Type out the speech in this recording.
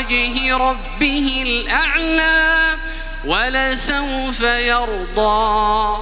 وجه ربه الأعلى ولسوف يرضى.